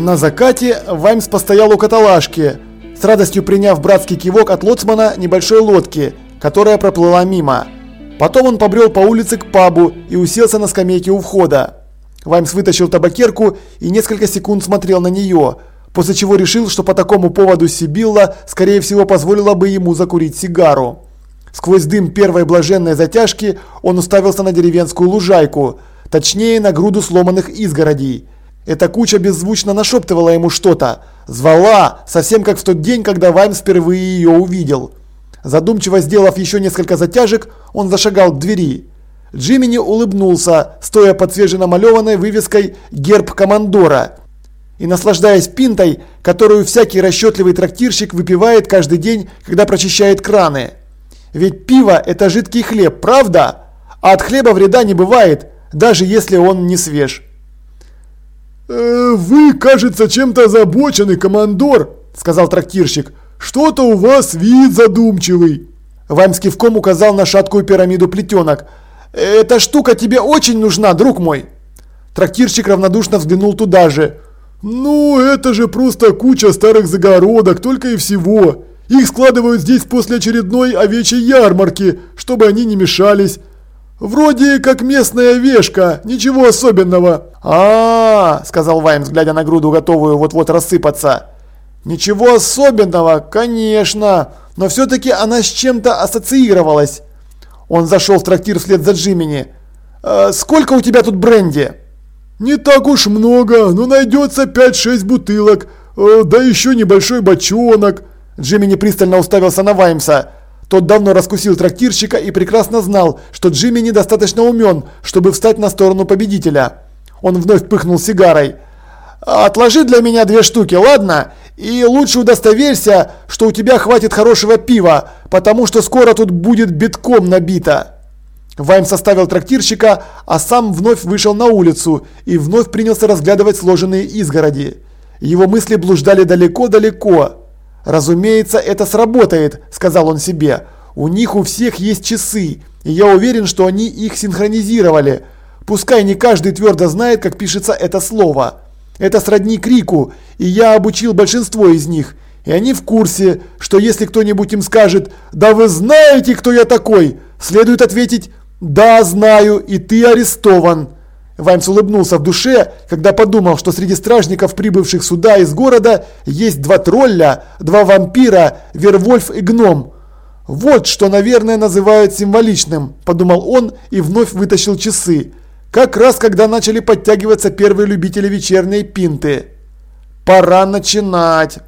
На закате Ваймс постоял у каталажки, с радостью приняв братский кивок от лоцмана небольшой лодки, которая проплыла мимо. Потом он побрел по улице к пабу и уселся на скамейке у входа. Ваймс вытащил табакерку и несколько секунд смотрел на нее, после чего решил, что по такому поводу Сибилла, скорее всего, позволила бы ему закурить сигару. Сквозь дым первой блаженной затяжки он уставился на деревенскую лужайку, точнее на груду сломанных изгородей. Эта куча беззвучно нашептывала ему что-то, звала, совсем как в тот день, когда Ваймс впервые ее увидел. Задумчиво сделав еще несколько затяжек, он зашагал к двери. Джимини улыбнулся, стоя под свеженамалеванной вывеской «Герб командора» и наслаждаясь пинтой, которую всякий расчетливый трактирщик выпивает каждый день, когда прочищает краны. Ведь пиво – это жидкий хлеб, правда? А от хлеба вреда не бывает, даже если он не свеж. «Э, «Вы, кажется, чем-то озабочены, командор», – сказал трактирщик. «Что-то у вас вид задумчивый». Ваймс кивком указал на шаткую пирамиду плетенок. «Эта штука тебе очень нужна, друг мой!» Трактирщик равнодушно взглянул туда же. «Ну, это же просто куча старых загородок, только и всего. Их складывают здесь после очередной овечьей ярмарки, чтобы они не мешались. Вроде как местная вешка, ничего особенного». А, -а, -а сказал Ваймс, глядя на груду, готовую вот-вот рассыпаться. «Ничего особенного, конечно, но все-таки она с чем-то ассоциировалась». Он зашел в трактир вслед за Джимини. «Э, «Сколько у тебя тут бренди?» «Не так уж много, но найдется 5-6 бутылок, э, да еще небольшой бочонок». Джимини пристально уставился на Ваймса. Тот давно раскусил трактирщика и прекрасно знал, что Джимми недостаточно умен, чтобы встать на сторону победителя. Он вновь пыхнул сигарой. «Отложи для меня две штуки, ладно? И лучше удостоверься, что у тебя хватит хорошего пива, потому что скоро тут будет битком набито». Вайм составил трактирщика, а сам вновь вышел на улицу и вновь принялся разглядывать сложенные изгороди. Его мысли блуждали далеко-далеко. «Разумеется, это сработает», – сказал он себе. «У них у всех есть часы, и я уверен, что они их синхронизировали. Пускай не каждый твердо знает, как пишется это слово. Это сродни крику, и я обучил большинство из них. И они в курсе, что если кто-нибудь им скажет «Да вы знаете, кто я такой!» следует ответить «Да, знаю, и ты арестован». Ваймс улыбнулся в душе, когда подумал, что среди стражников, прибывших сюда из города, есть два тролля, два вампира, Вервольф и гном. «Вот что, наверное, называют символичным», – подумал он и вновь вытащил часы. Как раз когда начали подтягиваться первые любители вечерней пинты. «Пора начинать».